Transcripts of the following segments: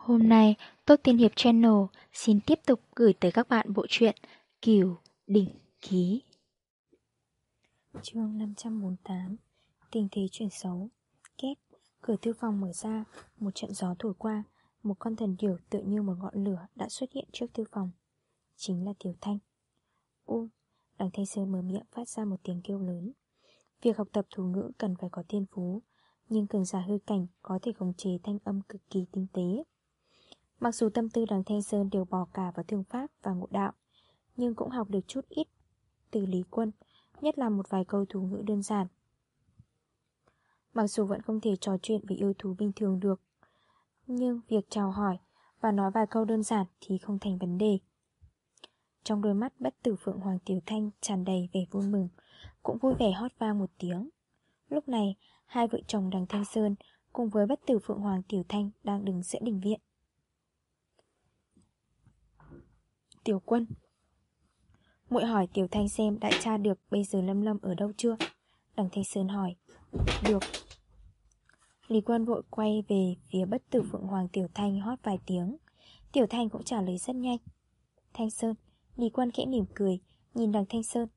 Hôm nay, Tốt Tiên Hiệp Channel xin tiếp tục gửi tới các bạn bộ truyện Kiều Đỉnh Ký. chương 548 Tình thế chuyển xấu Két, cửa thư phòng mở ra, một trận gió thổi qua, một con thần điểu tự như một ngọn lửa đã xuất hiện trước thư phòng. Chính là Tiểu Thanh. U, đằng Thanh Sơn mở miệng phát ra một tiếng kêu lớn. Việc học tập thủ ngữ cần phải có thiên phú, nhưng cường giả hư cảnh có thể khống chế thanh âm cực kỳ tinh tế. Mặc dù tâm tư đằng Thanh Sơn đều bỏ cả vào thương pháp và ngộ đạo, nhưng cũng học được chút ít từ Lý Quân, nhất là một vài câu thủ ngữ đơn giản. Mặc dù vẫn không thể trò chuyện với yêu thú bình thường được, nhưng việc chào hỏi và nói vài câu đơn giản thì không thành vấn đề. Trong đôi mắt bất tử Phượng Hoàng Tiểu Thanh tràn đầy vẻ vui mừng, cũng vui vẻ hót vang một tiếng. Lúc này, hai vợ chồng đằng Thanh Sơn cùng với bất tử Phượng Hoàng Tiểu Thanh đang đứng giữa đình viện. Tiểu quân muội hỏi Tiểu Thanh xem đại cha được bây giờ Lâm Lâm ở đâu chưa? Đằng Thanh Sơn hỏi. Được. Lý quân vội quay về phía bất tử Phượng Hoàng Tiểu Thanh hót vài tiếng. Tiểu Thanh cũng trả lời rất nhanh. Thanh Sơn, Lý quân khẽ mỉm cười, nhìn đằng Thanh Sơn.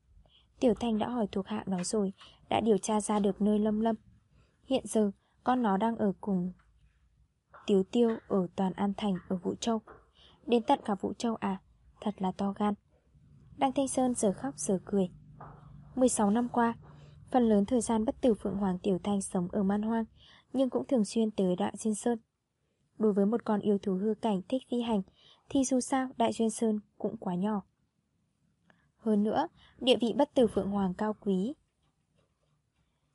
Tiểu Thanh đã hỏi thuộc hạ nó rồi, đã điều tra ra được nơi Lâm Lâm. Hiện giờ, con nó đang ở cùng Tiếu Tiêu ở Toàn An Thành ở Vũ Châu. Đến tận cả Vũ Châu à? Thật là to gan. Đăng Thanh Sơn giờ khóc giờ cười. 16 năm qua, Phần lớn thời gian bất tử Phượng Hoàng Tiểu Thanh sống ở man hoang, Nhưng cũng thường xuyên tới Đại Duyên Sơn. Đối với một con yêu thú hư cảnh thích phi hành, Thì dù sao Đại Duyên Sơn cũng quá nhỏ. Hơn nữa, Địa vị bất tử Phượng Hoàng cao quý.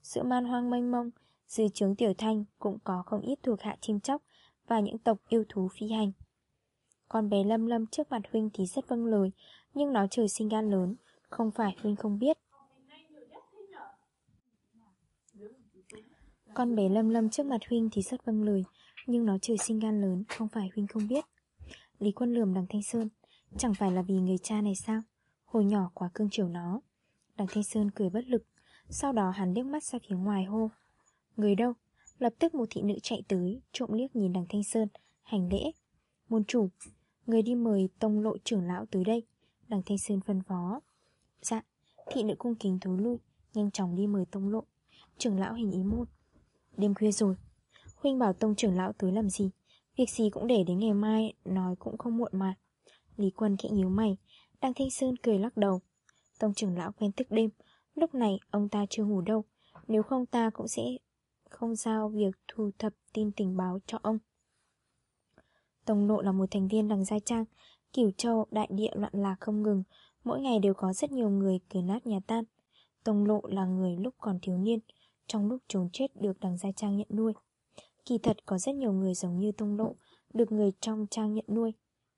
Sự man hoang mênh mông Dưới trướng Tiểu Thanh cũng có không ít thuộc hạ chim chóc Và những tộc yêu thú phi hành con bé Lâm Lâm trước mặt Huynh thì rất vâng lời, Nhưng nó trời sinh gan lớn, Không phải Huynh không biết. Con bé Lâm Lâm trước mặt Huynh thì rất vâng lời, Nhưng nó trời sinh gan lớn, Không phải Huynh không biết. Lý quân lườm, đằng Thanh Sơn, Chẳng phải là vì người cha này sao? Hồi nhỏ quá cương chiều nó. Đằng Thanh Sơn cười bất lực, Sau đó hắn liếc mắt ra phía ngoài hô, Người đâu? Lập tức một thị nữ chạy tới, Trộm liếc nhìn đằng Thanh Sơn, Hành lễ, Môn chủ Người đi mời tông lộ trưởng lão tới đây. Đằng Thanh Sơn phân phó. Dạ, thị nữ cung kính thối lui Nhanh chóng đi mời tông lộ. Trưởng lão hình ý môn Đêm khuya rồi. Huynh bảo tông trưởng lão tới làm gì? Việc gì cũng để đến ngày mai Nói cũng không muộn mà. Lý quân khẽ nhíu mày. Đằng Thanh Sơn cười lắc đầu. Tông trưởng lão quen thức đêm. Lúc này ông ta chưa ngủ đâu. Nếu không ta cũng sẽ không giao việc thu thập tin tình báo cho ông. Tông Nộ là một thành viên đằng gia Trang, Cửu Châu, đại địa, loạn lạc không ngừng. Mỗi ngày đều có rất nhiều người cười nát nhà tan. Tông Lộ là người lúc còn thiếu niên, Trong lúc trốn chết được đằng gia Trang nhận nuôi. Kỳ thật có rất nhiều người giống như Tông Lộ, Được người trong Trang nhận nuôi.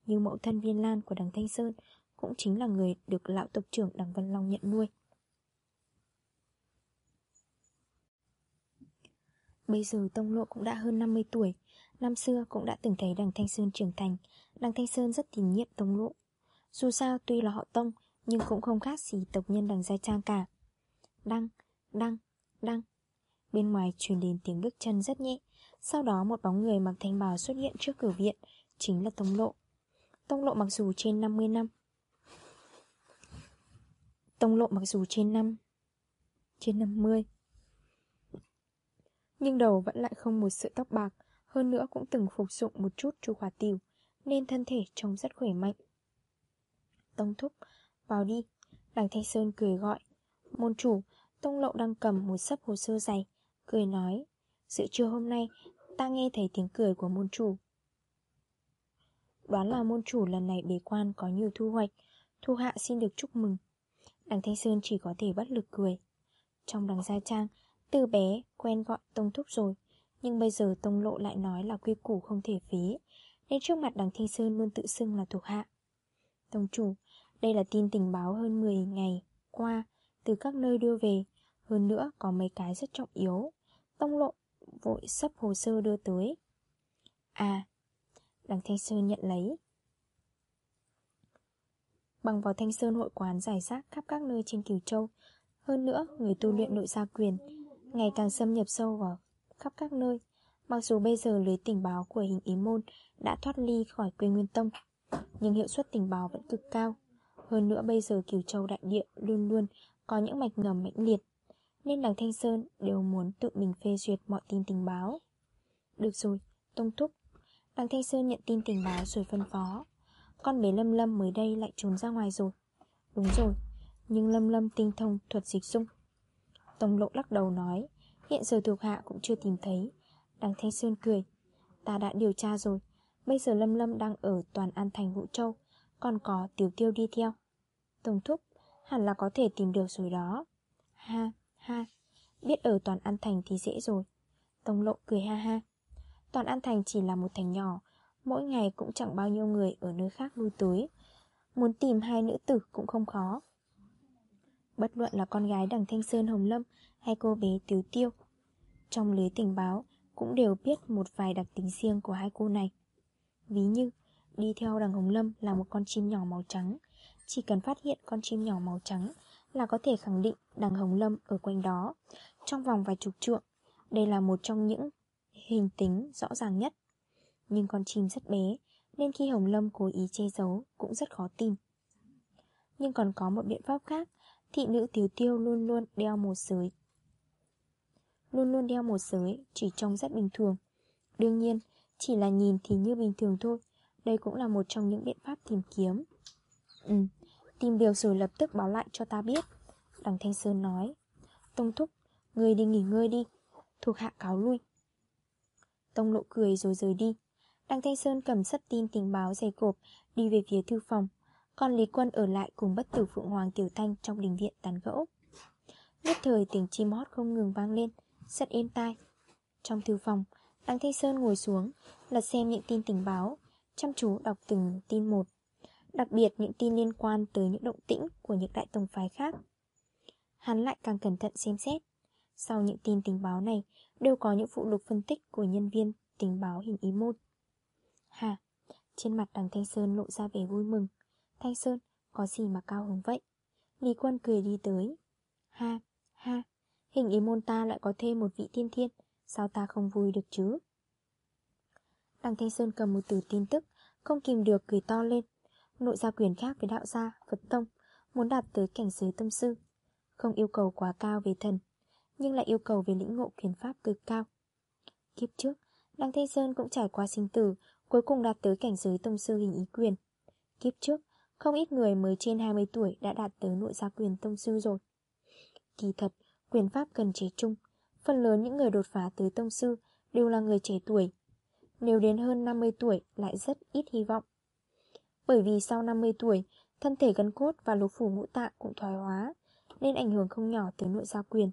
Như mẫu thân viên lan của đằng Thanh Sơn Cũng chính là người được lão tộc trưởng đằng Văn Long nhận nuôi. Bây giờ Tông Lộ cũng đã hơn 50 tuổi. Năm xưa cũng đã từng thấy đằng Thanh Sơn trưởng thành. Đằng Thanh Sơn rất tín nhiệm Tông Lộ. Dù sao tuy là họ Tông Nhưng cũng không khác gì tộc nhân đằng Giai Trang cả. Đăng, đăng, đăng. Bên ngoài truyền đến tiếng bước chân rất nhẹ. Sau đó một bóng người mặc thanh bào xuất hiện trước cửa viện Chính là Tông Lộ. Tông Lộ mặc dù trên 50 năm. Tông Lộ mặc dù trên năm Trên 50 nhưng đầu vẫn lại không một sợi tóc bạc hơn nữa cũng từng phục dụng một chút chu hỏa tiểu Nên thân thể trông rất khỏe mạnh. Tông thúc, vào đi Đằng Thanh Sơn cười gọi. Môn chủ, Tông Lậu đang cầm một sấp hồ sơ dày Cười nói Giữa trưa hôm nay, ta nghe thấy tiếng cười của môn chủ. Đoán là môn chủ lần này bế quan có nhiều thu hoạch Thu hạ xin được chúc mừng. Đằng Thanh Sơn chỉ có thể bất lực cười. Trong đằng Gia Trang từ bé quen gọi Tông Thúc rồi nhưng bây giờ Tông Lộ lại nói là quy củ không thể phí Nên trước mặt đằng Thanh Sơn luôn tự xưng là thuộc hạ. Tông chủ, đây là tin tình báo hơn 10 ngày qua Từ các nơi đưa về Hơn nữa có mấy cái rất trọng yếu. Tông Lộ vội sắp hồ sơ đưa tới. À Đằng Thanh Sơn nhận lấy. Bằng vào Thanh Sơn hội quán giải rác khắp các nơi trên Kiều Châu Hơn nữa, người tu luyện nội gia quyền Ngày càng xâm nhập sâu vào khắp các nơi. Mặc dù bây giờ lưới tình báo của hình ý môn đã thoát ly khỏi quê nguyên tông Nhưng hiệu suất tình báo vẫn cực cao. Hơn nữa bây giờ Kiều Châu đại địa luôn luôn có những mạch ngầm mãnh liệt Nên đằng Thanh Sơn đều muốn tự mình phê duyệt mọi tin tình báo. Được rồi, Tông Thúc. Đằng Thanh Sơn nhận tin tình báo rồi phân phó. Con bé Lâm Lâm mới đây lại trốn ra ngoài rồi. Đúng rồi Nhưng Lâm Lâm tinh thông thuật dịch dung. Tông Lộ lắc đầu nói, Hiện giờ thuộc hạ cũng chưa tìm thấy. Đằng Thanh Sơn cười, Ta đã điều tra rồi, Bây giờ Lâm Lâm đang ở toàn an thành Vũ Châu, Còn có tiểu tiêu đi theo. Tông Thúc, Hẳn là có thể tìm được rồi đó. Ha ha, Biết ở toàn an thành thì dễ rồi. Tông Lộ cười ha ha. Toàn An Thành chỉ là một thành nhỏ, Mỗi ngày cũng chẳng bao nhiêu người ở nơi khác lui tới. Muốn tìm hai nữ tử cũng không khó. Bất luận là con gái đằng Thanh Sơn Hồng Lâm Hay cô bé Tiếu Tiêu Trong lưới tình báo Cũng đều biết một vài đặc tính riêng của hai cô này Ví như Đi theo đằng Hồng Lâm là một con chim nhỏ màu trắng Chỉ cần phát hiện con chim nhỏ màu trắng Là có thể khẳng định đằng Hồng Lâm ở quanh đó Trong vòng vài chục trượng Đây là một trong những hình tính rõ ràng nhất. Nhưng con chim rất bé, nên khi Hồng Lâm cố ý che giấu cũng rất khó tìm. Nhưng còn có một biện pháp khác, thị nữ Tiếu Tiêu luôn luôn đeo một giới. Luôn luôn đeo một giới, chỉ trông rất bình thường. Đương nhiên, chỉ là nhìn thì như bình thường thôi, đây cũng là một trong những biện pháp tìm kiếm. Ừ, tìm điều rồi lập tức báo lại cho ta biết. Đằng Thanh Sơn nói. Tông Thúc, người đi nghỉ ngơi đi. Thuộc hạ cáo lui. Tông lộ cười rồi rời đi Đằng Thanh Sơn cầm sắt tin tình báo dày cộp Đi về phía thư phòng còn Lý Quân ở lại cùng bất tử Phượng Hoàng Tiểu Thanh Trong đình viện tán gẫu Nhất thời tiếng chim hót không ngừng vang lên Rất êm tai Trong thư phòng Đăng Thanh Sơn ngồi xuống Lật xem những tin tình báo Chăm chú đọc từng tin một Đặc biệt những tin liên quan tới những động tĩnh Của những đại tổng phái khác Hắn lại càng cẩn thận xem xét Sau những tin tình báo này đều có những phụ lục phân tích của nhân viên tình báo hình ý môn. Hà, trên mặt đằng Thanh Sơn lộ ra vẻ vui mừng. Thanh Sơn, có gì mà cao hứng vậy? Lý quân cười đi tới. Ha, ha, hình ý môn ta lại có thêm một vị tiên thiên, sao ta không vui được chứ? Đằng Thanh Sơn cầm một từ tin tức, không kìm được cười to lên. Nội gia quyền khác với đạo gia, Phật Tông, muốn đạt tới cảnh giới tâm sư. Không yêu cầu quá cao về thần, nhưng lại yêu cầu về lĩnh ngộ quyền pháp cực cao. Kiếp trước, Đăng Thanh Sơn cũng trải qua sinh tử, cuối cùng đạt tới cảnh giới tông sư hình ý quyền. Kiếp trước, không ít người mới trên 20 tuổi đã đạt tới nội gia quyền tông sư rồi. Kỳ thật, quyền pháp cần chế chung, phần lớn những người đột phá tới tông sư đều là người trẻ tuổi. Nếu đến hơn 50 tuổi lại rất ít hy vọng. Bởi vì sau 50 tuổi, thân thể gân cốt và lục phủ ngũ tạng cũng thoái hóa, nên ảnh hưởng không nhỏ tới nội gia quyền.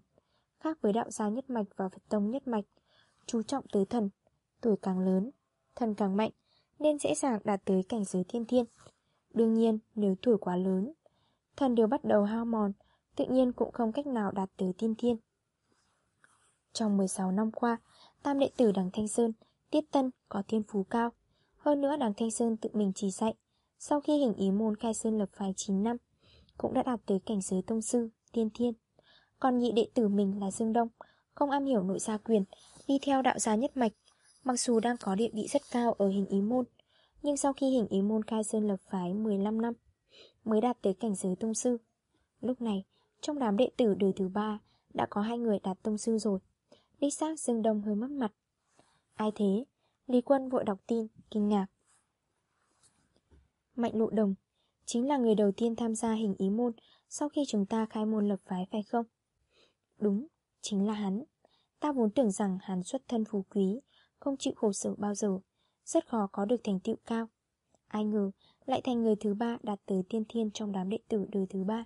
Khác với đạo gia nhất mạch và Phật tông nhất mạch Chú trọng tới thần Tuổi càng lớn, thần càng mạnh Nên dễ dàng đạt tới cảnh giới thiên thiên Đương nhiên nếu tuổi quá lớn Thần đều bắt đầu hao mòn Tự nhiên cũng không cách nào đạt tới tiên thiên. Trong 16 năm qua Tam đệ tử đằng Thanh Sơn Tiết Tân có thiên phú cao. Hơn nữa đằng Thanh Sơn tự mình chỉ dạy Sau khi hình ý môn khai sơn lập phái 9 năm Cũng đã đạt tới cảnh giới tông sư, tiên thiên. Còn nhị đệ tử mình là Dương Đông Không am hiểu nội gia quyền Đi theo đạo gia nhất mạch Mặc dù đang có địa vị rất cao ở hình ý môn nhưng sau khi hình ý môn khai sơn lập phái 15 năm Mới đạt tới cảnh giới tông sư. Lúc này Trong đám đệ tử đời thứ ba Đã có hai người đạt tông sư rồi. Đích xác Dương Đông hơi mất mặt. Ai thế? Lý Quân vội đọc tin, kinh ngạc. Mạnh lộ đồng Chính là người đầu tiên tham gia hình ý môn Sau khi chúng ta khai môn lập phái phải không? Đúng, chính là hắn. Ta vốn tưởng rằng hắn xuất thân phú quý Không chịu khổ sở bao giờ. Rất khó có được thành tựu cao. Ai ngờ, lại thành người thứ ba đạt tới tiên thiên trong đám đệ tử đời thứ ba.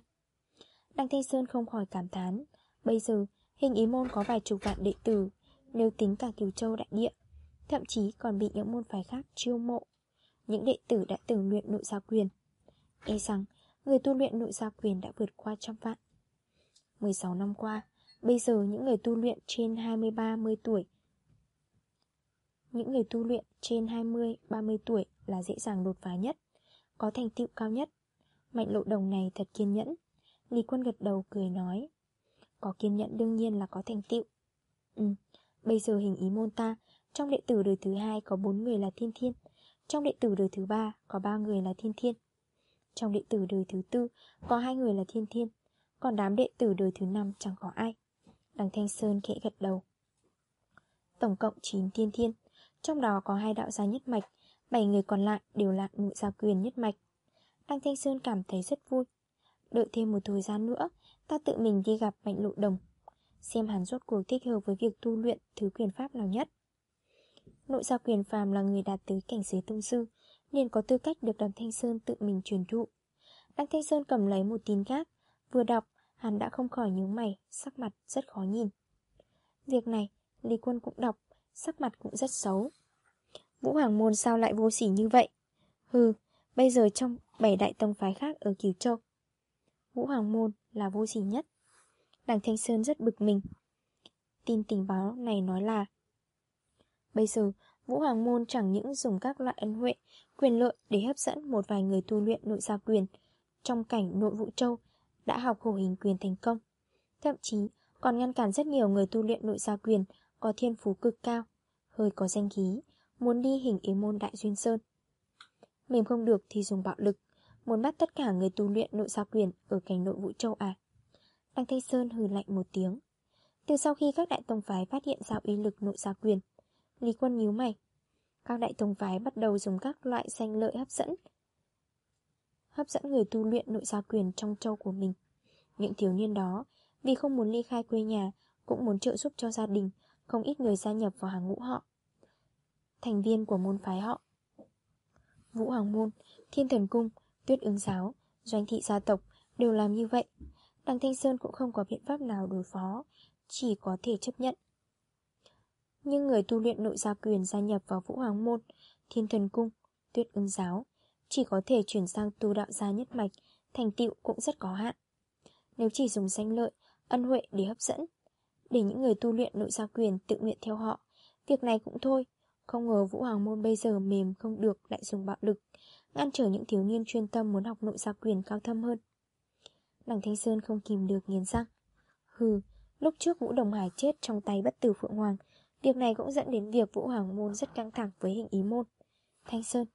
Đăng Thanh Sơn không khỏi cảm thán, Bây giờ, hình ý môn có vài chục vạn đệ tử, Nếu tính cả Kiều Châu đại địa, Thậm chí còn bị những môn phái khác chiêu mộ. Những đệ tử đã từng luyện nội gia quyền. E rằng, người tu luyện nội gia quyền đã vượt qua trăm vạn. 16 năm qua, Bây giờ những người tu luyện trên 20-30 tuổi những người tu luyện trên 20-30 tuổi là dễ dàng đột phá nhất Có thành tựu cao nhất. Mạnh lộ đồng này thật kiên nhẫn. Lý quân gật đầu cười nói Có kiên nhẫn đương nhiên là có thành tựu. Ừ, bây giờ hình ý môn ta Trong đệ tử đời thứ hai có bốn người là thiên thiên Trong đệ tử đời thứ ba có ba người là thiên thiên Trong đệ tử đời thứ tư có hai người là thiên thiên Còn đám đệ tử đời thứ năm chẳng có ai. Đằng Thanh Sơn khẽ gật đầu. Tổng cộng 9 thiên thiên trong đó có hai đạo gia nhất mạch, bảy người còn lại đều là nội gia quyền nhất mạch. Đăng Thanh Sơn cảm thấy rất vui. Đợi thêm một thời gian nữa, Ta tự mình đi gặp Mạnh Lộ Đồng, Xem hắn rốt cuộc thích hợp với việc tu luyện Thứ quyền pháp nào nhất. Nội gia quyền phàm là người đạt tới cảnh giới tông sư, Nên có tư cách được Đăng Thanh Sơn tự mình truyền thụ. Đăng Thanh Sơn cầm lấy một tin khác, Vừa đọc, Hắn đã không khỏi nhướng mày, Sắc mặt rất khó nhìn. Việc này, Lý Quân cũng đọc. Sắc mặt cũng rất xấu. Vũ Hoàng Môn sao lại vô sỉ như vậy? Hừ, Bây giờ trong bảy đại tông phái khác ở Kiều Châu, Vũ Hoàng Môn là vô sỉ nhất. Đằng Thanh Sơn rất bực mình. Tin tình báo này nói là, Bây giờ Vũ Hoàng Môn chẳng những dùng các loại ân huệ, Quyền lợi để hấp dẫn một vài người tu luyện nội gia quyền, Trong cảnh nội vụ châu Đã học hồ hình quyền thành công, Thậm chí còn ngăn cản rất nhiều người tu luyện nội gia quyền có thiên phú cực cao, Hơi có danh khí, Muốn đi hình ý môn đại duyên sơn. Mềm không được thì dùng bạo lực, Muốn bắt tất cả người tu luyện nội gia quyền Ở cảnh nội vũ châu à? Đăng Thanh Sơn hừ lạnh một tiếng. Từ sau khi các đại tông phái phát hiện ra uy lực nội gia quyền, Lý quân nhíu mày. Các đại tông phái bắt đầu dùng các loại danh lợi hấp dẫn Hấp dẫn người tu luyện nội gia quyền trong châu của mình. Những thiếu niên đó, Vì không muốn ly khai quê nhà, Cũng muốn trợ giúp cho gia đình không ít người gia nhập vào hàng ngũ họ. Thành viên của môn phái họ. Vũ Hoàng Môn, Thiên Thần Cung, Tuyết ứng giáo, Doanh thị gia tộc đều làm như vậy. Đằng Thanh Sơn cũng không có biện pháp nào đối phó Chỉ có thể chấp nhận. Nhưng người tu luyện nội gia quyền gia nhập vào Vũ Hoàng Môn Thiên Thần Cung, Tuyết ứng giáo Chỉ có thể chuyển sang tu đạo gia nhất mạch Thành tựu cũng rất có hạn. Nếu chỉ dùng danh lợi, ân huệ để hấp dẫn để những người tu luyện nội gia quyền tự nguyện theo họ. Việc này cũng thôi Không ngờ Vũ Hoàng Môn bây giờ mềm không được lại dùng bạo lực Ngăn trở những thiếu niên chuyên tâm muốn học nội gia quyền cao thâm hơn. Đằng Thanh Sơn không kìm được nghiến răng. Hừ, lúc trước Vũ Đồng Hải chết trong tay bất tử Phượng Hoàng Việc này cũng dẫn đến việc Vũ Hoàng Môn rất căng thẳng với hình ý môn. Thanh Sơn,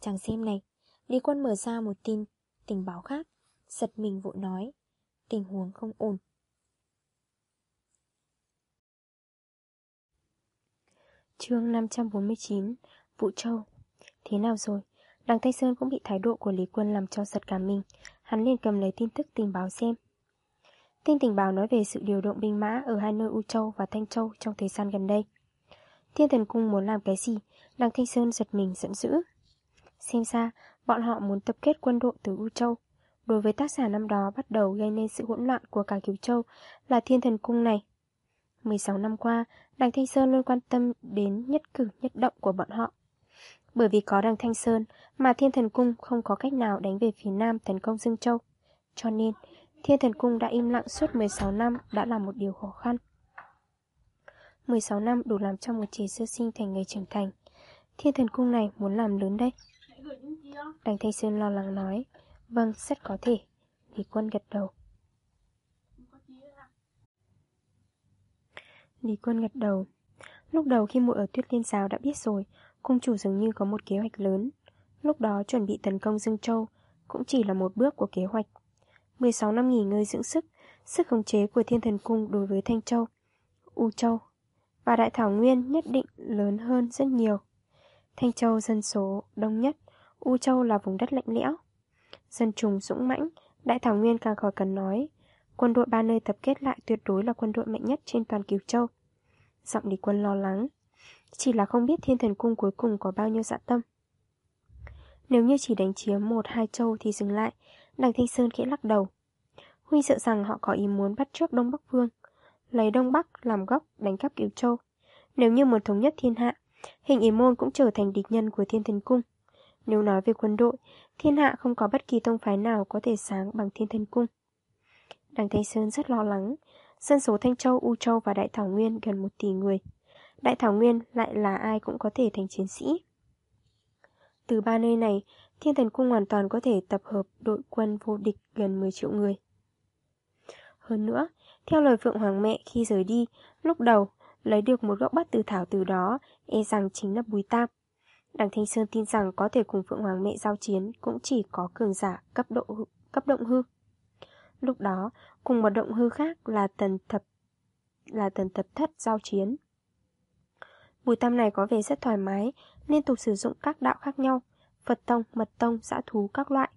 chàng xem này Lý quân mở ra một tin tình báo khác Giật mình vội nói Tình huống không ổn. Chương 549 Vũ Châu Thế nào rồi? Đằng Thanh Sơn cũng bị thái độ của Lý Quân làm cho giật cả mình Hắn liền cầm lấy tin tức tình báo xem Tin tình báo nói về sự điều động binh mã ở hai nơi U Châu và Thanh Châu trong thời gian gần đây. Thiên thần cung muốn làm cái gì, Đằng Thanh Sơn giật mình giận dữ. Xem ra, bọn họ muốn tập kết quân đội từ U Châu. Đối với tác giả năm đó bắt đầu gây nên sự hỗn loạn của cả Kiều Châu là thiên thần cung này. 16 năm qua, Đằng Thanh Sơn luôn quan tâm đến nhất cử nhất động của bọn họ. Bởi vì có đằng Thanh Sơn mà Thiên Thần Cung không có cách nào đánh về phía Nam tấn công Dương Châu. Cho nên, Thiên Thần Cung đã im lặng suốt 16 năm đã là một điều khó khăn. 16 năm đủ làm cho một trẻ sơ sinh thành người trưởng thành. Thiên Thần Cung này muốn làm lớn đây. Đằng Thanh Sơn lo lắng nói, vâng, rất có thể. Lý Quân gật đầu. Lý Quân gật đầu. Lúc đầu khi muội ở Tuyết Liên Giáo đã biết rồi, cung chủ dường như có một kế hoạch lớn. Lúc đó chuẩn bị tấn công Dương Châu cũng chỉ là một bước của kế hoạch. 16 năm nghỉ ngơi dưỡng sức, sức khống chế của Thiên Thần Cung đối với Thanh Châu, U Châu và Đại Thảo Nguyên nhất định lớn hơn rất nhiều. Thanh Châu dân số đông nhất, U Châu là vùng đất lạnh lẽo. Dân trùng dũng mãnh, Đại Thảo Nguyên càng khỏi cần nói. Quân đội ba nơi tập kết lại tuyệt đối là quân đội mạnh nhất trên toàn Kiều Châu. Giọng đi quân lo lắng. Chỉ là không biết thiên thần cung cuối cùng có bao nhiêu dạ tâm Nếu như chỉ đánh chiếm một, hai châu thì dừng lại, Đằng Thanh Sơn khẽ lắc đầu Huy sợ rằng họ có ý muốn bắt trước Đông Bắc Vương, Lấy Đông Bắc làm gốc đánh cắp Kiều Châu Nếu như muốn thống nhất thiên hạ, Hình ý môn cũng trở thành địch nhân của thiên thần cung Nếu nói về quân đội, Thiên hạ không có bất kỳ tông phái nào có thể sáng bằng thiên thần cung Đằng Thanh Sơn rất lo lắng Dân số Thanh Châu, U Châu và Đại Thảo Nguyên gần một tỷ người Đại Thảo Nguyên lại là ai cũng có thể thành chiến sĩ. Từ ba nơi này, Thiên Thần Cung hoàn toàn có thể tập hợp đội quân vô địch gần 10 triệu người. Hơn nữa, theo lời Phượng Hoàng mẹ khi rời đi, lúc đầu, Lấy được một gốc bắt từ thảo từ đó, e rằng chính là Bùi Tam. Đằng Thanh Sơn tin rằng có thể cùng Phượng Hoàng mẹ giao chiến cũng chỉ có cường giả cấp độ cấp động hư. Lúc đó, cùng một động hư khác là tần thập là tần thập thất giao chiến. Bùi tam này có vẻ rất thoải mái, liên tục sử dụng các đạo khác nhau, Phật tông, mật tông, xã thú các loại.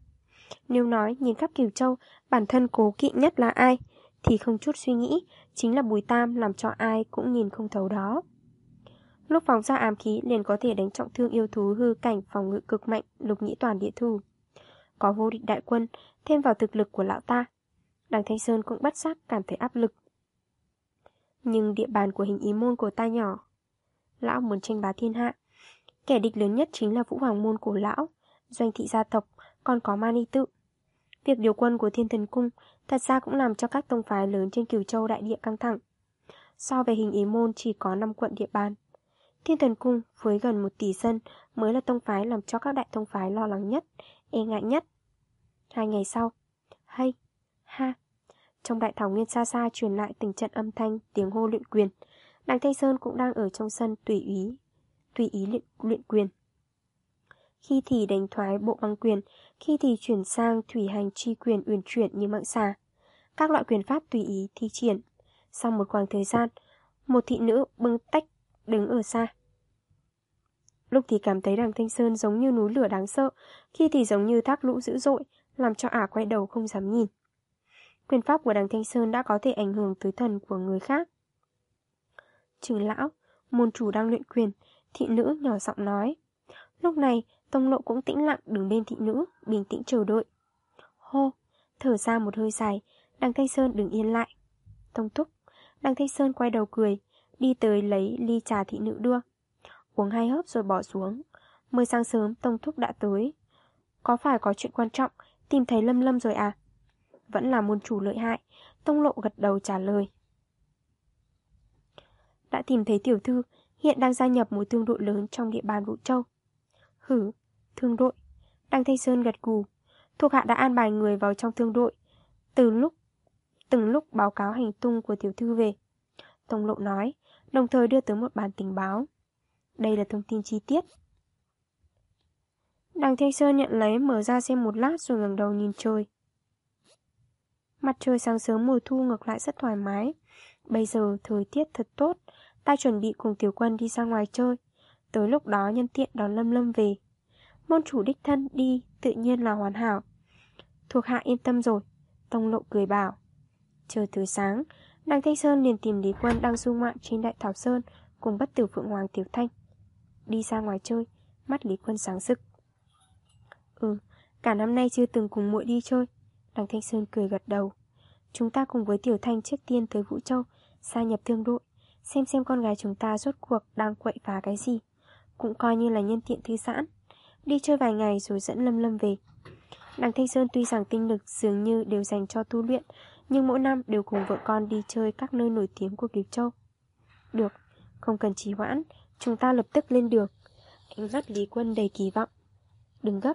Nếu nói nhìn khắp Kiều Châu, bản thân cố kỵ nhất là ai, thì không chút suy nghĩ, chính là Bùi Tam làm cho ai cũng nhìn không thấu đó. Lúc phóng ra ám khí liền có thể đánh trọng thương yêu thú hư cảnh phòng ngự cực mạnh, lục nhĩ toàn địa thù. Có vô địch đại quân, thêm vào thực lực của lão ta. Đằng Thanh Sơn cũng bất giác cảm thấy áp lực. Nhưng địa bàn của hình ý môn của ta nhỏ. Lão muốn tranh bá thiên hạ. Kẻ địch lớn nhất chính là vũ hoàng môn của lão, doanh thị gia tộc, còn có mani tự. Việc điều quân của thiên thần cung thật ra cũng làm cho các tông phái lớn trên cửu châu đại địa căng thẳng. So về hình ý môn chỉ có 5 quận địa bàn. Thiên thần cung với gần một tỷ dân mới là tông phái làm cho các đại tông phái lo lắng nhất, e ngại nhất. Hai ngày sau, hay, ha, trong đại thảo nguyên xa xa truyền lại từng trận âm thanh, tiếng hô luyện quyền. Đặng Thanh Sơn cũng đang ở trong sân tùy ý, tùy ý luyện, luyện quyền. Khi thì đánh thoái bộ băng quyền, khi thì chuyển sang thủy hành chi quyền uyển chuyển như mạng xà. Các loại quyền pháp tùy ý thi triển. Sau một khoảng thời gian, một thị nữ bưng tách đứng ở xa. Lúc thì cảm thấy đằng Thanh Sơn giống như núi lửa đáng sợ, khi thì giống như thác lũ dữ dội, làm cho ả quay đầu không dám nhìn. Quyền pháp của đằng Thanh Sơn đã có thể ảnh hưởng tới thần của người khác. Trừ lão, môn chủ đang luyện quyền, thị nữ nhỏ giọng nói. Lúc này, tông lộ cũng tĩnh lặng đứng bên thị nữ, bình tĩnh chờ đợi. Hô, thở ra một hơi dài, đằng Thanh Sơn đứng yên lại. Tông thúc, đằng Thanh Sơn quay đầu cười, đi tới lấy ly trà thị nữ đưa. Uống hai hớp rồi bỏ xuống. Mới sáng sớm, Tông thúc đã tới. Có phải có chuyện quan trọng, tìm thấy Lâm Lâm rồi à? Vẫn là môn chủ lợi hại, Tông lộ gật đầu trả lời. Đã tìm thấy tiểu thư, hiện đang gia nhập một thương đội lớn trong địa bàn Vũ Châu. Hử, thương đội. Đăng Thanh Sơn gật gù. Thuộc hạ đã an bài người vào trong thương đội. Từ lúc, từng lúc báo cáo hành tung của tiểu thư về. Tông lộ nói, đồng thời đưa tới một bản tình báo. Đây là thông tin chi tiết. Đằng Thanh Sơn nhận lấy mở ra xem một lát rồi ngẩng đầu nhìn trời. Mặt trời sáng sớm mùa thu ngược lại rất thoải mái. Bây giờ thời tiết thật tốt, ta chuẩn bị cùng tiểu quân đi ra ngoài chơi. Tới lúc đó nhân tiện đón Lâm Lâm về. Môn chủ đích thân đi, tự nhiên là hoàn hảo. Thuộc hạ yên tâm rồi, Tông lộ cười bảo. Chờ từ sáng, Đằng Thanh Sơn liền tìm Lý Quân đang du ngoạn trên đại thảo sơn cùng bất tử Phượng Hoàng Tiểu Thanh. Đi ra ngoài chơi, mắt Lý Quân sáng rực. Ừ, cả năm nay chưa từng cùng muội đi chơi. Đằng Thanh Sơn cười gật đầu. Chúng ta cùng với Tiểu Thanh trước tiên tới Vũ Châu, gia nhập thương đội, xem xem con gái chúng ta rốt cuộc đang quậy phá cái gì. Cũng coi như là nhân tiện thư giãn. Đi chơi vài ngày rồi dẫn Lâm Lâm về. Đằng Thanh Sơn tuy rằng tinh lực dường như đều dành cho tu luyện, nhưng mỗi năm đều cùng vợ con đi chơi các nơi nổi tiếng của Kiều Châu. Được, không cần trì hoãn, chúng ta lập tức lên đường. Ánh mắt Lý Quân đầy kỳ vọng. Đừng gấp,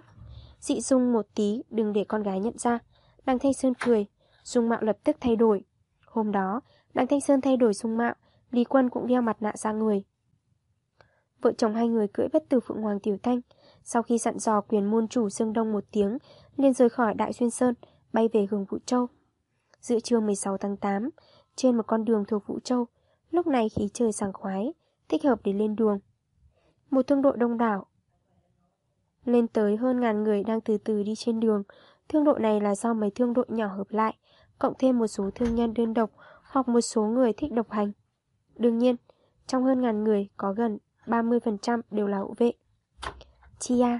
dị dung một tí, đừng để con gái nhận ra. Đặng Thanh Sơn cười, dung mạo lập tức thay đổi. Hôm đó, đặng Thanh Sơn thay đổi dung mạo, Lý Quân cũng đeo mặt nạ ra người. Vợ chồng hai người cưỡi bất tử Phượng Hoàng Tiểu Thanh, sau khi dặn dò quyền môn chủ Dương Đông một tiếng, liền rời khỏi Đại Xuyên Sơn, bay về hướng Vũ Châu. Giữa trưa 16 tháng 8, trên một con đường thuộc Vũ Châu, lúc này khí trời sảng khoái, thích hợp để lên đường. Một thương đội đông đảo. Lên tới hơn ngàn người đang từ từ đi trên đường. Thương đội này là do mấy thương đội nhỏ hợp lại, cộng thêm một số thương nhân đơn độc hoặc một số người thích độc hành. Đương nhiên, trong hơn ngàn người có gần 30% đều là hậu vệ. Chia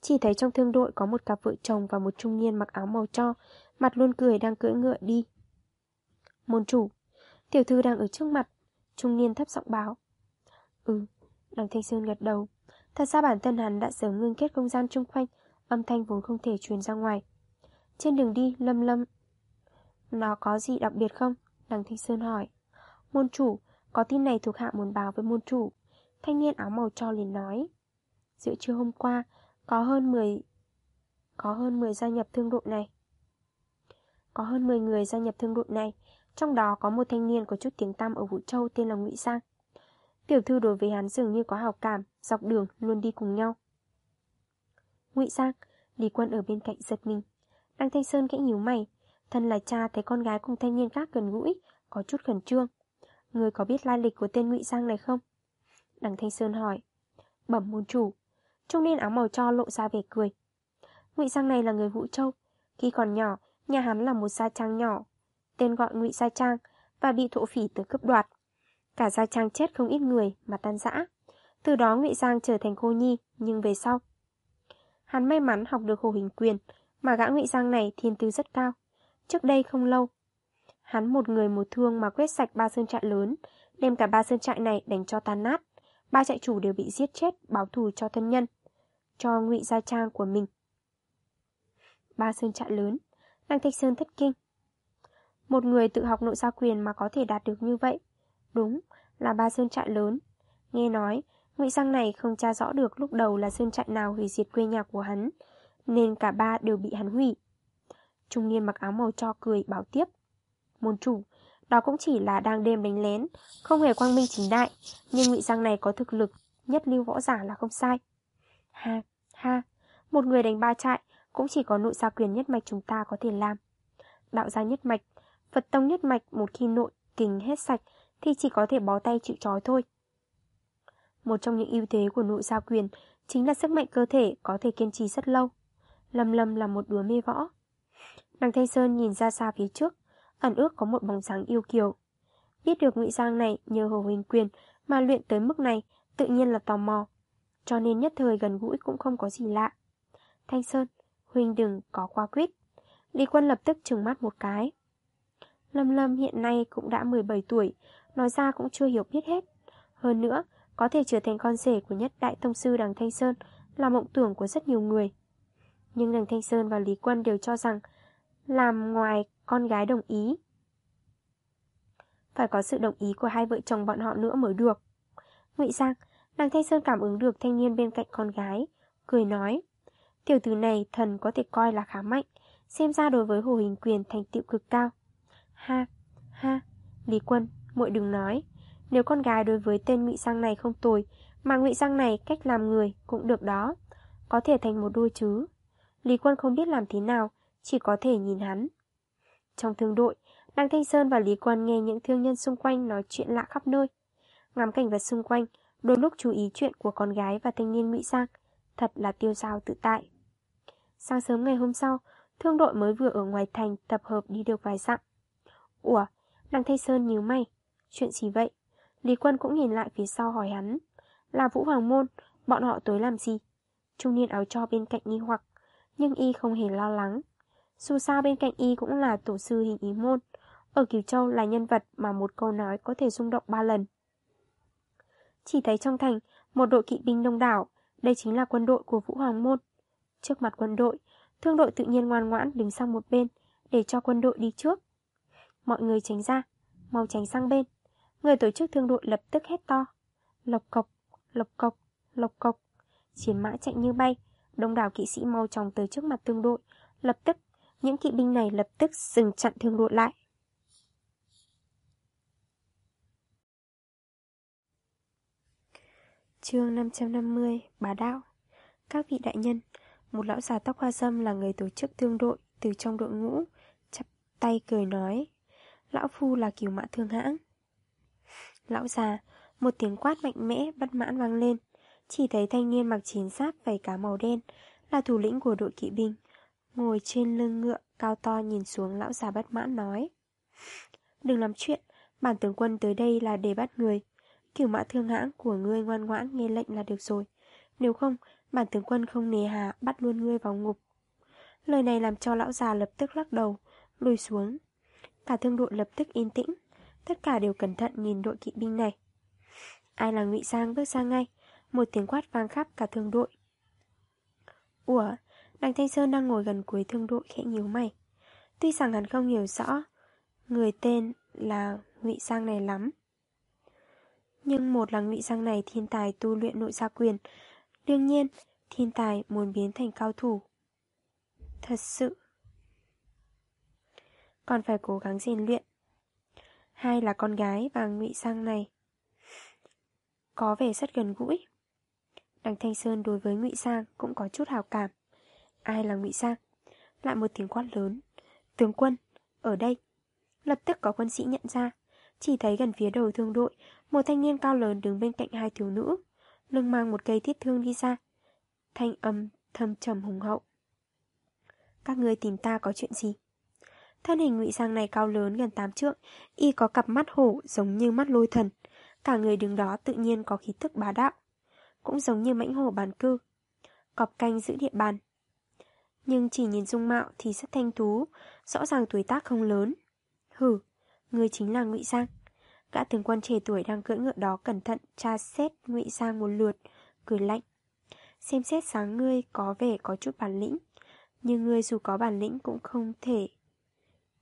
Chỉ thấy trong thương đội có một cặp vợ chồng và một trung niên mặc áo màu cho, mặt luôn cười đang cưỡi ngựa đi. Môn chủ, tiểu thư đang ở trước mặt, trung niên thấp giọng báo. Ừ, đằng Thanh Sơn gật đầu. Thật ra bản thân hắn đã sớm ngưng kết không gian chung quanh, âm thanh vốn không thể truyền ra ngoài. Trên đường đi, lâm lâm. Nó có gì đặc biệt không? Đằng Thanh Sơn hỏi. Môn chủ, có tin này thuộc hạ muốn báo với môn chủ. Thanh niên áo màu cho liền nói. Giữa trưa hôm qua, có hơn 10 có hơn 10 gia nhập thương đội này. Có hơn 10 người gia nhập thương đội này, trong đó có một thanh niên có chút tiếng tăm ở Vũ Châu tên là Ngụy Sang. Tiểu thư đối với hắn dường như có hào cảm, dọc đường luôn đi cùng nhau. Ngụy Giang, Lý Quân ở bên cạnh giật mình. Đăng Thanh Sơn kẽ nhíu mày, thân là cha thấy con gái cùng thanh niên khác gần gũi, có chút khẩn trương. Người có biết lai lịch của tên Ngụy Giang này không? Đằng Thanh Sơn hỏi. Bẩm môn chủ. Trung niên áo màu cho lộ ra vẻ cười. Ngụy Giang này là người Vũ Châu. Khi còn nhỏ, nhà hắn là một gia trang nhỏ. Tên gọi Ngụy Gia Trang và bị thổ phỉ tới cướp đoạt. Cả gia trang chết không ít người mà tan rã. Từ đó Ngụy Giang trở thành cô nhi, nhưng về sau. Hắn may mắn học được hồ hình quyền, mà gã Ngụy Giang này thiên tư rất cao. Trước đây không lâu, hắn một người một thương mà quét sạch ba sơn trại lớn, đem cả ba sơn trại này đánh cho tan nát. Ba trại chủ đều bị giết chết, báo thù cho thân nhân, cho Ngụy Gia Trang của mình. Ba sơn trại lớn, Đăng Thạch Sơn thất kinh. Một người tự học nội gia quyền mà có thể đạt được như vậy, đúng là ba sơn trại lớn. Nghe nói, Ngụy Giang này không tra rõ được lúc đầu là sơn trại nào hủy diệt quê nhà của hắn, nên cả ba đều bị hắn hủy. Trung niên mặc áo màu cho cười bảo tiếp. Môn chủ, đó cũng chỉ là đang đêm đánh lén, không hề quang minh chính đại, nhưng Ngụy Giang này có thực lực, nhất lưu võ giả là không sai. Ha, ha, một người đánh ba trại, cũng chỉ có nội gia quyền nhất mạch chúng ta có thể làm. Đạo gia nhất mạch, Phật tông nhất mạch một khi nội kình hết sạch thì chỉ có thể bó tay chịu trói thôi. Một trong những ưu thế của nội gia quyền chính là sức mạnh cơ thể có thể kiên trì rất lâu. Lâm Lâm là một đứa mê võ. Đằng Thanh Sơn nhìn ra xa phía trước, ẩn ước có một bóng dáng yêu kiều. Biết được ngụy Giang này nhờ Hồ Huỳnh Quyền mà luyện tới mức này tự nhiên là tò mò. Cho nên nhất thời gần gũi cũng không có gì lạ. Thanh Sơn, Huỳnh đừng có qua quyết. Lý Quân lập tức trừng mắt một cái. Lâm Lâm hiện nay cũng đã 17 tuổi, nói ra cũng chưa hiểu biết hết. Hơn nữa, có thể trở thành con rể của nhất đại tông sư đằng Thanh Sơn là mộng tưởng của rất nhiều người. Nhưng đằng Thanh Sơn và Lý Quân đều cho rằng làm ngoài con gái đồng ý. Phải có sự đồng ý của hai vợ chồng bọn họ nữa mới được. Ngụy Giang, đằng Thanh Sơn cảm ứng được thanh niên bên cạnh con gái, cười nói. Tiểu tử này thần có thể coi là khá mạnh, xem ra đối với Hồ Hình Quyền thành tựu cực cao. Ha, ha, Lý Quân, muội đừng nói. Nếu con gái đối với tên ngụy Giang này không tồi, mà ngụy Giang này cách làm người cũng được đó. Có thể thành một đôi chứ. Lý Quân không biết làm thế nào, chỉ có thể nhìn hắn. Trong thương đội, Đăng Thanh Sơn và Lý Quân nghe những thương nhân xung quanh nói chuyện lạ khắp nơi. Ngắm cảnh vật xung quanh, đôi lúc chú ý chuyện của con gái và thanh niên ngụy Giang, thật là tiêu dao tự tại. Sáng sớm ngày hôm sau, thương đội mới vừa ở ngoài thành tập hợp đi được vài dặm. Ủa, Đăng Thanh Sơn nhíu mày, chuyện gì vậy? Lý Quân cũng nhìn lại phía sau hỏi hắn. Là Vũ Hoàng Môn, bọn họ tới làm gì? Trung niên áo cho bên cạnh nghi hoặc, nhưng y không hề lo lắng. Dù sao bên cạnh y cũng là tổ sư hình ý môn. Ở Kiều Châu là nhân vật mà một câu nói có thể rung động ba lần. Chỉ thấy trong thành, một đội kỵ binh đông đảo, đây chính là quân đội của Vũ Hoàng Môn. Trước mặt quân đội, thương đội tự nhiên ngoan ngoãn đứng sang một bên, để cho quân đội đi trước. Mọi người tránh ra, mau tránh sang bên. Người tổ chức thương đội lập tức hét to. Lộc cộc, lộc cộc, lộc cộc. Chiến mã chạy như bay, đông đảo kỵ sĩ mau chóng tới trước mặt thương đội. Lập tức, những kỵ binh này lập tức dừng chặn thương đội lại. chương 550, Bá Đạo Các vị đại nhân, một lão già tóc hoa dâm là người tổ chức thương đội từ trong đội ngũ, chắp tay cười nói. Lão Phu là kiều mã thương hãng. Lão già, một tiếng quát mạnh mẽ bất mãn vang lên. Chỉ thấy thanh niên mặc chiến giáp vảy cá màu đen, là thủ lĩnh của đội kỵ binh. Ngồi trên lưng ngựa, cao to nhìn xuống lão già bất mãn nói. Đừng làm chuyện, bản tướng quân tới đây là để bắt người. Kiểu mã thương hãng của ngươi ngoan ngoãn nghe lệnh là được rồi. Nếu không, bản tướng quân không nề hà bắt luôn ngươi vào ngục. Lời này làm cho lão già lập tức lắc đầu, lùi xuống. Cả thương đội lập tức yên tĩnh, tất cả đều cẩn thận nhìn đội kỵ binh này. Ai là ngụy Giang bước ra ngay, một tiếng quát vang khắp cả thương đội. Ủa, đằng Thanh Sơn đang ngồi gần cuối thương đội khẽ nhíu mày. Tuy rằng hắn không hiểu rõ người tên là ngụy Giang này lắm. Nhưng một là ngụy Giang này thiên tài tu luyện nội gia quyền, đương nhiên thiên tài muốn biến thành cao thủ. Thật sự còn phải cố gắng rèn luyện. Hai là con gái và ngụy sang này. có vẻ rất gần gũi. Đằng Thanh Sơn đối với Ngụy Sang cũng có chút hào cảm. Ai là Ngụy Sang? Lại một tiếng quát lớn. Tướng quân, ở đây. Lập tức có quân sĩ nhận ra, chỉ thấy gần phía đầu thương đội, một thanh niên cao lớn đứng bên cạnh hai thiếu nữ, lưng mang một cây thiết thương đi ra. Thanh âm thâm trầm hùng hậu. Các ngươi tìm ta có chuyện gì? Thân hình ngụy sang này cao lớn gần tám trượng, y có cặp mắt hổ giống như mắt lôi thần. Cả người đứng đó tự nhiên có khí thức bá đạo, cũng giống như mãnh hổ bàn cư. Cọp canh giữ địa bàn. Nhưng chỉ nhìn dung mạo thì rất thanh thú, rõ ràng tuổi tác không lớn. Hử, người chính là ngụy Sang. Gã tướng quân trẻ tuổi đang cưỡi ngựa đó cẩn thận tra xét ngụy Sang một lượt, cười lạnh. Xem xét sáng ngươi có vẻ có chút bản lĩnh, nhưng ngươi dù có bản lĩnh cũng không thể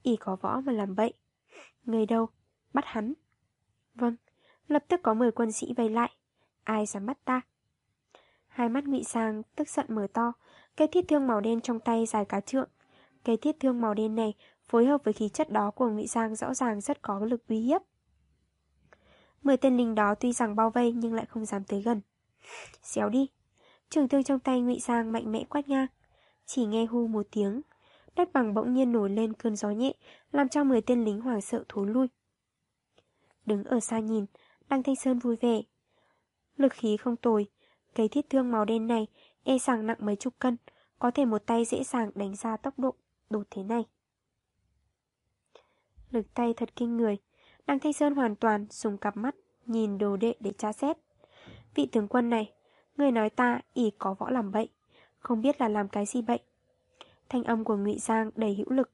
ỉ có võ mà làm bậy. Người đâu? Bắt hắn. Vâng, lập tức có 10 quân sĩ vây lại. Ai dám bắt ta? Hai mắt ngụy sang tức giận mở to, cây thiết thương màu đen trong tay dài cá trượng. Cây thiết thương màu đen này phối hợp với khí chất đó của ngụy sang rõ ràng rất có lực uy hiếp. Mười tên lính đó tuy rằng bao vây nhưng lại không dám tới gần. Xéo đi. Trường thương trong tay ngụy sang mạnh mẽ quát ngang. Chỉ nghe hu một tiếng, đất bằng bỗng nhiên nổi lên cơn gió nhẹ, làm cho mười tên lính hoảng sợ thối lui. Đứng ở xa nhìn, Đăng Thanh Sơn vui vẻ. Lực khí không tồi, cây thiết thương màu đen này e rằng nặng mấy chục cân, có thể một tay dễ dàng đánh ra tốc độ đột thế này. Lực tay thật kinh người, Đăng Thanh Sơn hoàn toàn dùng cặp mắt nhìn đồ đệ để tra xét. Vị tướng quân này, người nói ta ỉ có võ làm bậy, không biết là làm cái gì bậy. Thanh âm của Ngụy Giang đầy hữu lực,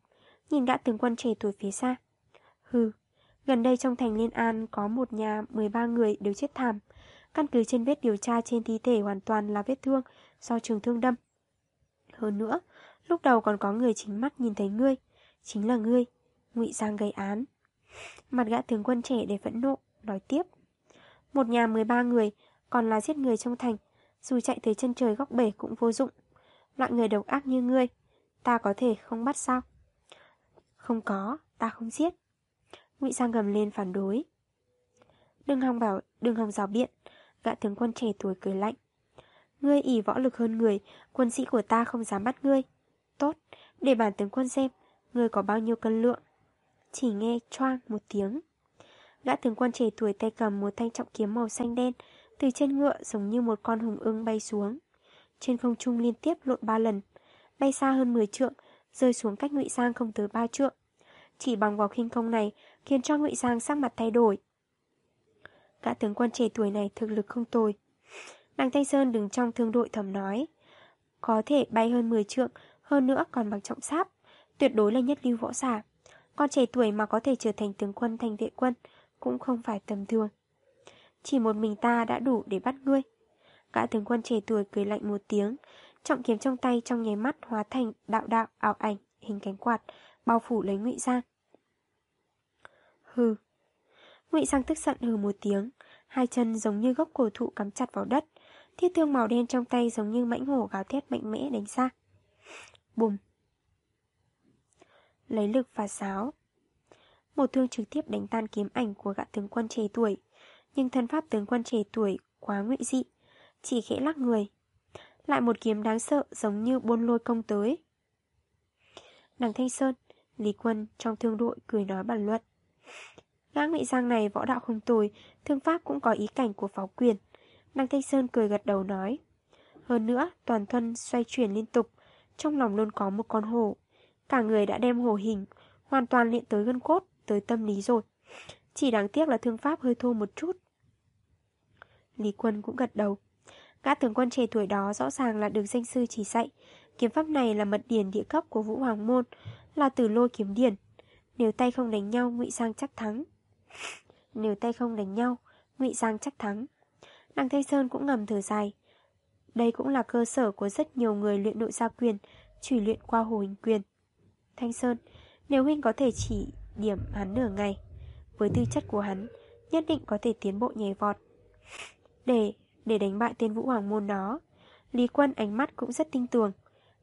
nhìn gã tướng quân trẻ tuổi phía xa. Hừ, gần đây trong thành Liên An có một nhà 13 người đều chết thảm. Căn cứ trên vết điều tra trên thi thể hoàn toàn là vết thương do trường thương đâm. Hơn nữa, lúc đầu còn có người chính mắt nhìn thấy ngươi, chính là ngươi, Ngụy Giang gây án. Mặt gã tướng quân trẻ để phẫn nộ, nói tiếp. Một nhà 13 người, còn là giết người trong thành, dù chạy tới chân trời góc bể cũng vô dụng. Loại người độc ác như ngươi, ta có thể không bắt sao? Không có, ta không giết. Ngụy Giang gầm lên phản đối. Đừng hòng bảo, đừng hòng rào biện, gã tướng quân trẻ tuổi cười lạnh. Ngươi ỉ võ lực hơn người, quân sĩ của ta không dám bắt ngươi. Tốt, để bản tướng quân xem, ngươi có bao nhiêu cân lượng. Chỉ nghe choang một tiếng. Gã tướng quân trẻ tuổi tay cầm một thanh trọng kiếm màu xanh đen, từ trên ngựa giống như một con hùng ưng bay xuống. Trên không trung liên tiếp lộn ba lần, bay xa hơn 10 trượng, rơi xuống cách Ngụy Giang không tới ba trượng. Chỉ bằng vào khinh công này, khiến cho Ngụy Giang sắc mặt thay đổi. Gã tướng quân trẻ tuổi này thực lực không tồi. Đằng Thanh Sơn đứng trong thương đội thầm nói. Có thể bay hơn 10 trượng, hơn nữa còn bằng trọng sáp. Tuyệt đối là nhất lưu võ giả. Con trẻ tuổi mà có thể trở thành tướng quân thành vệ quân cũng không phải tầm thường. Chỉ một mình ta đã đủ để bắt ngươi. Gã tướng quân trẻ tuổi cười lạnh một tiếng, trọng kiếm trong tay trong nháy mắt hóa thành đạo đạo ảo ảnh hình cánh quạt, bao phủ lấy Ngụy Giang. Hừ. Ngụy Giang tức giận hừ một tiếng, hai chân giống như gốc cổ thụ cắm chặt vào đất, thiết thương màu đen trong tay giống như mãnh hổ gào thét mạnh mẽ đánh ra. Bùm. Lấy lực và sáo. Một thương trực tiếp đánh tan kiếm ảnh của gã tướng quân trẻ tuổi, nhưng thân pháp tướng quân trẻ tuổi quá ngụy dị, chỉ khẽ lắc người. Lại một kiếm đáng sợ giống như buôn lôi công tới. Đằng Thanh Sơn, Lý Quân trong thương đội cười nói bàn luận. Gã ngụy giang này võ đạo không tồi, thương pháp cũng có ý cảnh của pháo quyền. Đằng Thanh Sơn cười gật đầu nói. Hơn nữa, toàn thân xoay chuyển liên tục, trong lòng luôn có một con hổ. Cả người đã đem hổ hình, hoàn toàn luyện tới gân cốt, tới tâm lý rồi. Chỉ đáng tiếc là thương pháp hơi thô một chút. Lý Quân cũng gật đầu. Gã tướng quân trẻ tuổi đó rõ ràng là được danh sư chỉ dạy. Kiếm pháp này là mật điển địa cấp của Vũ Hoàng Môn, là từ lôi kiếm điển. Nếu tay không đánh nhau, ngụy Sang chắc thắng. Nếu tay không đánh nhau, ngụy Sang chắc thắng. Đằng Thanh Sơn cũng ngầm thở dài. Đây cũng là cơ sở của rất nhiều người luyện nội gia quyền, chỉ luyện qua hồ hình quyền. Thanh Sơn, nếu huynh có thể chỉ điểm hắn nửa ngày, với tư chất của hắn, nhất định có thể tiến bộ nhảy vọt. Để, để đánh bại tên Vũ Hoàng Môn đó, Lý Quân ánh mắt cũng rất tinh tường.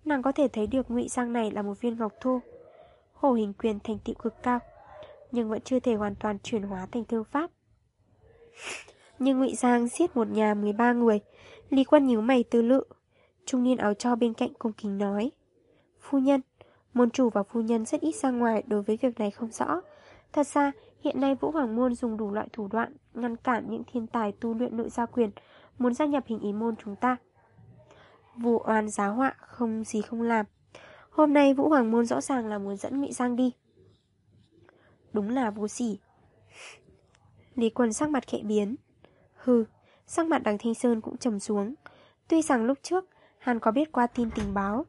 Nàng có thể thấy được ngụy Giang này là một viên ngọc thô. Hồ hình quyền thành tựu cực cao, nhưng vẫn chưa thể hoàn toàn chuyển hóa thành thương pháp. Nhưng ngụy Giang giết một nhà 13 người. Lý Quân nhíu mày tư lự. Trung niên áo cho bên cạnh cung kính nói. Phu nhân, môn chủ và phu nhân rất ít ra ngoài đối với việc này không rõ. Thật ra, hiện nay Vũ Hoàng Môn dùng đủ loại thủ đoạn ngăn cản những thiên tài tu luyện nội gia quyền muốn gia nhập hình ý môn chúng ta. Vụ oan giá họa không gì không làm. Hôm nay Vũ Hoàng Môn rõ ràng là muốn dẫn Ngụy Giang đi. Đúng là vô sỉ. Lý Quân sắc mặt khẽ biến. Hừ, sắc mặt đằng Thanh Sơn cũng trầm xuống. Tuy rằng lúc trước hắn có biết qua tin tình báo,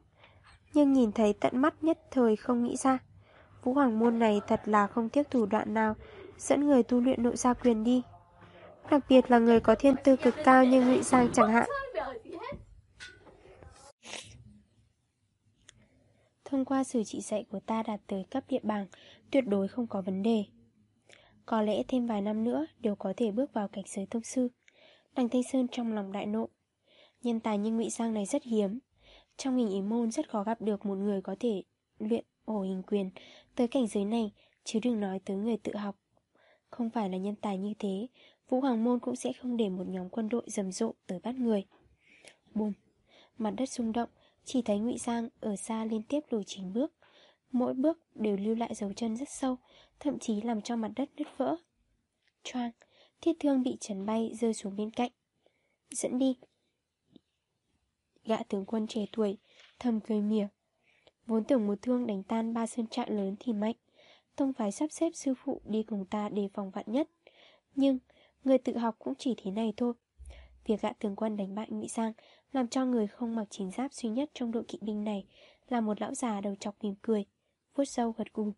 nhưng nhìn thấy tận mắt nhất thời không nghĩ ra. Vũ Hoàng Môn này thật là không tiếc thủ đoạn nào dẫn người tu luyện nội gia quyền đi. Đặc biệt là người có thiên tư cực cao như Ngụy Giang chẳng hạn. Thông qua sự trị dạy của ta đạt tới cấp địa bằng, tuyệt đối không có vấn đề. Có lẽ thêm vài năm nữa đều có thể bước vào cảnh giới thông sư. Đằng Thanh Sơn trong lòng đại nộ. Nhân tài như ngụy Giang này rất hiếm. Trong hình ý môn rất khó gặp được một người có thể luyện ổ hình quyền tới cảnh giới này, chứ đừng nói tới người tự học. Không phải là nhân tài như thế, Vũ Hoàng Môn cũng sẽ không để một nhóm quân đội rầm rộ tới bắt người. Bùm, mặt đất rung động, chỉ thấy ngụy Giang ở xa liên tiếp lùi chín bước. Mỗi bước đều lưu lại dấu chân rất sâu, thậm chí làm cho mặt đất nứt vỡ. Choang, thiết thương bị chấn bay rơi xuống bên cạnh. Dẫn đi. Gã tướng quân trẻ tuổi, thầm cười mỉa. Vốn tưởng một thương đánh tan ba sơn trại lớn thì mạnh. Tông phải sắp xếp sư phụ đi cùng ta đề phòng vạn nhất. Nhưng, người tự học cũng chỉ thế này thôi. Việc gã tướng quân đánh bại Ngụy Giang làm cho người không mặc chính giáp duy nhất trong đội kỵ binh này là một lão già đầu chọc mỉm cười, vuốt sâu gật gù.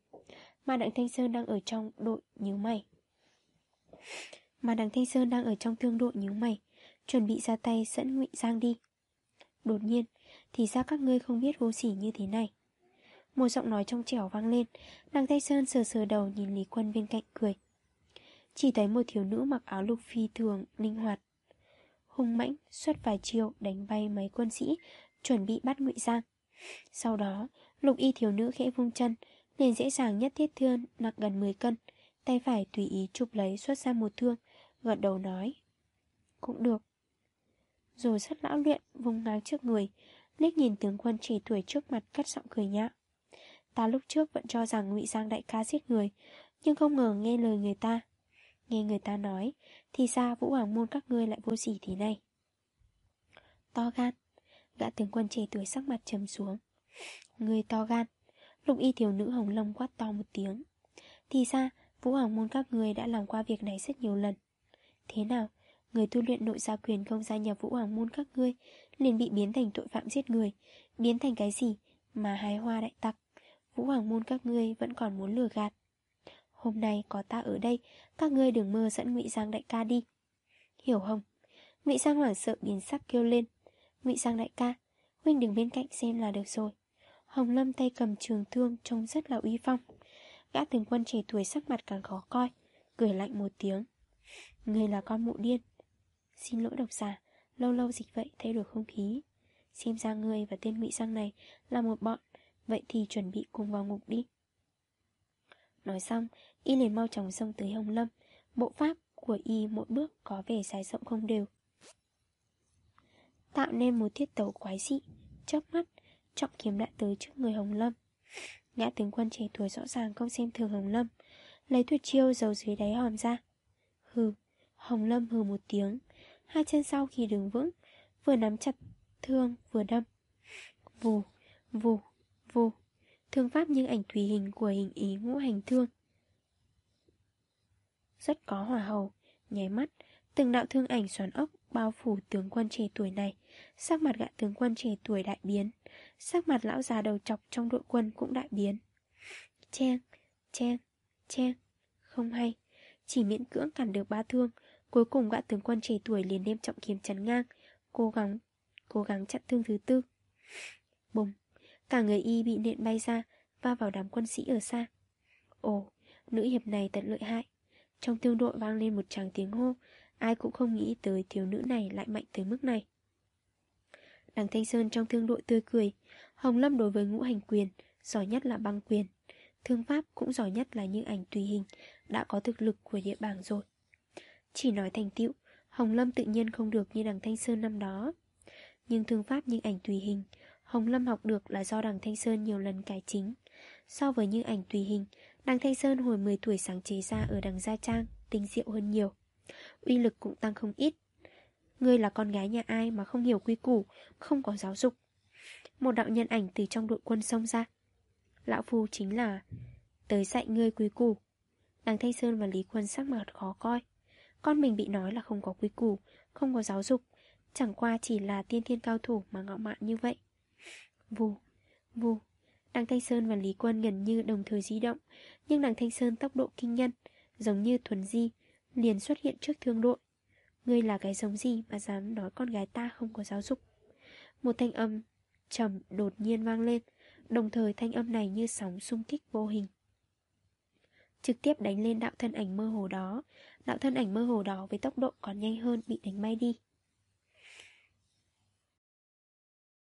Mà Đặng Thanh Sơn đang ở trong đội nhíu mày. Mà Đặng Thanh Sơn đang ở trong thương đội nhíu mày, chuẩn bị ra tay dẫn Ngụy Giang đi. Đột nhiên, thì ra các ngươi không biết vô sỉ như thế này? Một giọng nói trong trẻo vang lên, Đặng Thanh Sơn sờ sờ đầu nhìn Lý Quân bên cạnh cười. Chỉ thấy một thiếu nữ mặc áo lục phi thường, linh hoạt, hung mãnh xuất vài chiều đánh bay mấy quân sĩ, chuẩn bị bắt ngụy Giang. Sau đó, lục y thiếu nữ khẽ vung chân, nên dễ dàng nhất thiết thương nặng gần 10 cân, tay phải tùy ý chụp lấy xuất ra một thương, gật đầu nói. Cũng được. Rồi rất lão luyện, vùng ngang trước người, liếc nhìn tướng quân trẻ tuổi trước mặt cắt giọng cười nhạo. Ta lúc trước vẫn cho rằng ngụy Giang đại ca giết người, nhưng không ngờ nghe lời người ta. Nghe người ta nói, thì ra Vũ Hoàng Môn các ngươi lại vô sỉ thế này. To gan Gã tướng quân trẻ tuổi sắc mặt trầm xuống. Người to gan Lục y thiếu nữ hồng lông quát to một tiếng. Thì ra Vũ Hoàng Môn các ngươi đã làm qua việc này rất nhiều lần. Thế nào Người tu luyện nội gia quyền không gia nhập Vũ Hoàng Môn các ngươi liền bị biến thành tội phạm giết người Biến thành cái gì Mà hái hoa đại tặc? Vũ Hoàng Môn các ngươi vẫn còn muốn lừa gạt. Hôm nay có ta ở đây Các ngươi đừng mơ dẫn ngụy Giang đại ca đi. Hiểu không? Ngụy Giang hoảng sợ biến sắc kêu lên. Ngụy Giang đại ca Huynh đứng bên cạnh xem là được rồi. Hồng Lâm tay cầm trường thương trông rất là uy phong. Gã tướng quân trẻ tuổi sắc mặt càng khó coi Cười lạnh một tiếng. Người là con mụ điên. Xin lỗi độc giả Lâu lâu dịch vậy thay đổi không khí. Xem ra người và tên ngụy Giang này là một bọn Vậy thì chuẩn bị cùng vào ngục đi. Nói xong, y liền mau chóng xông tới Hồng Lâm. Bộ pháp của y mỗi bước có vẻ dài rộng không đều. Tạo nên một thiết tấu quái dị, chớp mắt, trọng kiếm đã tới trước người Hồng Lâm. ngã tướng quân trẻ tuổi rõ ràng không xem thường Hồng Lâm, lấy tuyệt chiêu giấu dưới đáy hòm ra. Hừ, Hồng Lâm hừ một tiếng, hai chân sau khi đứng vững, vừa nắm chặt thương vừa đâm. Vù, vù, vù. Thương pháp như ảnh thủy hình của hình ý ngũ hành thương rất có hỏa hầu Nháy mắt Từng đạo thương ảnh xoắn ốc bao phủ tướng quân trẻ tuổi này. Sắc mặt gã tướng quân trẻ tuổi đại biến. Sắc mặt lão già đầu chọc trong đội quân cũng đại biến. Chen, chen, chen Không hay. Chỉ miễn cưỡng cản được ba thương Cuối cùng gã tướng quân trẻ tuổi liền đem trọng kiếm chắn ngang Cố gắng Cố gắng chặn thương thứ tư. Bùng Cả người y bị nện bay ra Va vào đám quân sĩ ở xa. Ồ, nữ hiệp này thật lợi hại. Trong tiêu đội vang lên một tràng tiếng hô, Ai cũng không nghĩ tới thiếu nữ này lại mạnh tới mức này. Đằng Thanh Sơn trong thương đội tươi cười, Hồng Lâm đối với ngũ hành quyền, Giỏi nhất là băng quyền. Thương pháp cũng giỏi nhất là những ảnh tùy hình, Đã có thực lực của địa bảng rồi. Chỉ nói thành tựu, Hồng Lâm tự nhiên không được như đằng Thanh Sơn năm đó. Nhưng thương pháp như ảnh tùy hình, Hồng Lâm học được là do đằng Thanh Sơn nhiều lần cải chính. So với như ảnh tùy hình Đằng Thanh Sơn hồi 10 tuổi sáng chế ra ở đằng Gia Trang Tinh diệu hơn nhiều. Uy lực cũng tăng không ít. Ngươi là con gái nhà ai mà không hiểu quy củ Không có giáo dục? Một đạo nhân ảnh từ trong đội quân xông ra. Lão Phu chính là Tới dạy ngươi quý củ. Đằng Thanh Sơn và Lý Quân sắc mặt khó coi. Con mình bị nói là không có quý củ Không có giáo dục Chẳng qua chỉ là tiên thiên cao thủ mà ngạo mạn như vậy. Vù, vù. Đặng Thanh Sơn và Lý Quân gần như đồng thời di động, Nhưng đặng Thanh Sơn tốc độ kinh nhân, Giống như thuần di, Liền xuất hiện trước thương đội. Ngươi là cái giống gì mà dám nói con gái ta không có giáo dục? Một thanh âm trầm đột nhiên vang lên, Đồng thời thanh âm này như sóng xung kích vô hình. Trực tiếp đánh lên đạo thân ảnh mơ hồ đó. Đạo thân ảnh mơ hồ đó với tốc độ còn nhanh hơn bị đánh bay đi.